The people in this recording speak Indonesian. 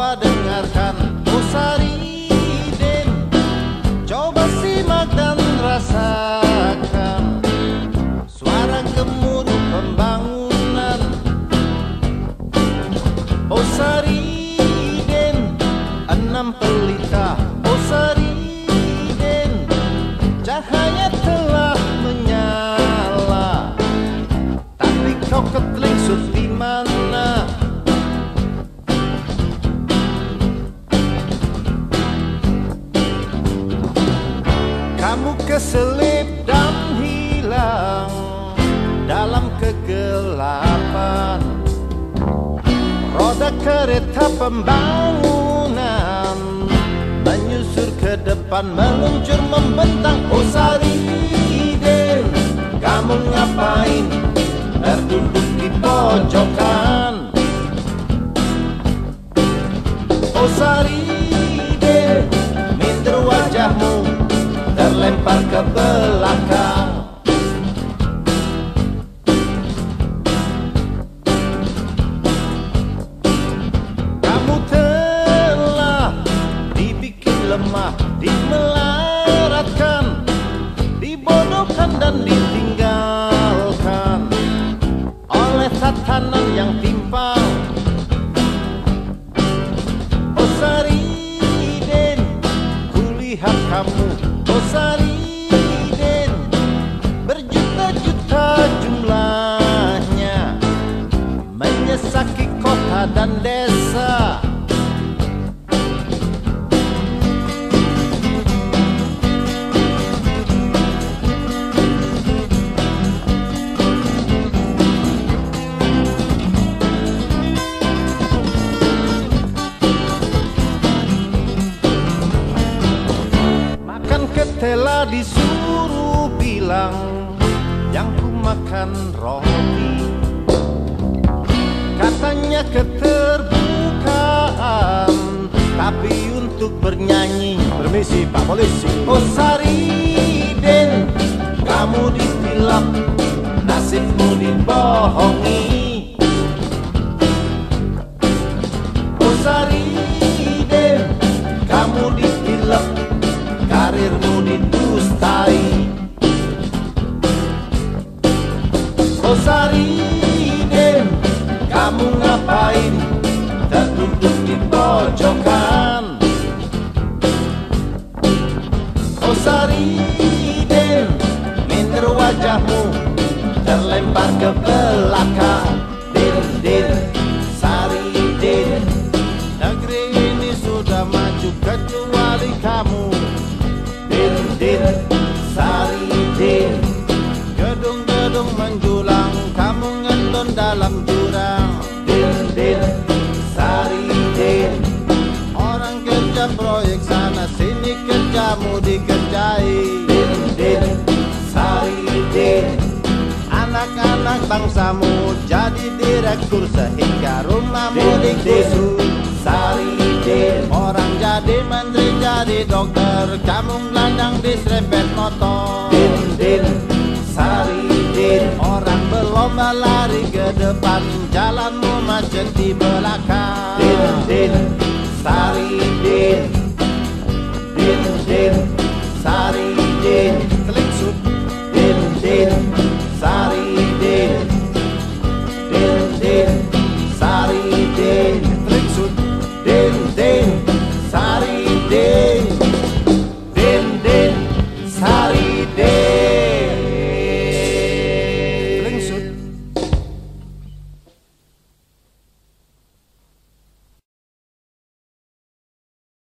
coba dengarkan Usari Den Coba simak dan rasakan Suara gemuruh pembangunan. Usari Den Enam pelita. Usari Den Cahaya telah menyala. Tapi kau ketling di mana Kamu keselip dan hilang dalam kegelapan. Roda kereta pembangunan Menyusur ke depan meluncur membentang Oh Sariden Kamu ngapain Terduduk di pojokan? Oh Sariden Terlempar ke belakang Kamu telah dibikin lemah, dimelaratkan, dibodohkan dan ditinggalkan oleh tatanan yang timpang. Kamu, oh Sariden, berjuta-juta jumlahnya menyesaki kota dan desa. Disuruh bilang Yang ku makan roti Katanya keterbukaan Tapi untuk bernyanyi Permisi Pak Polisi. Oh Sariden Kamu ditilap Nasibmu dibohongi didustai Sariden Kamu ngapain? Terduduk di pojokan. Sariden Minder wajahmu Terlempar ke belakang. Din din Sariden Negeri ini sudah maju kecuali dalam jurang. Din din Sariden Orang kerja proyek sana sini kerjamu dikerjai. Din din Sariden Anak-anak bangsamu jadi direktur sehingga rumahmu digusur Sariden Orang jadi menteri jadi dokter. Kamu gelandang diserempet motor. Din depan jalanmu macet di belakang. Din din sari din. Din din sari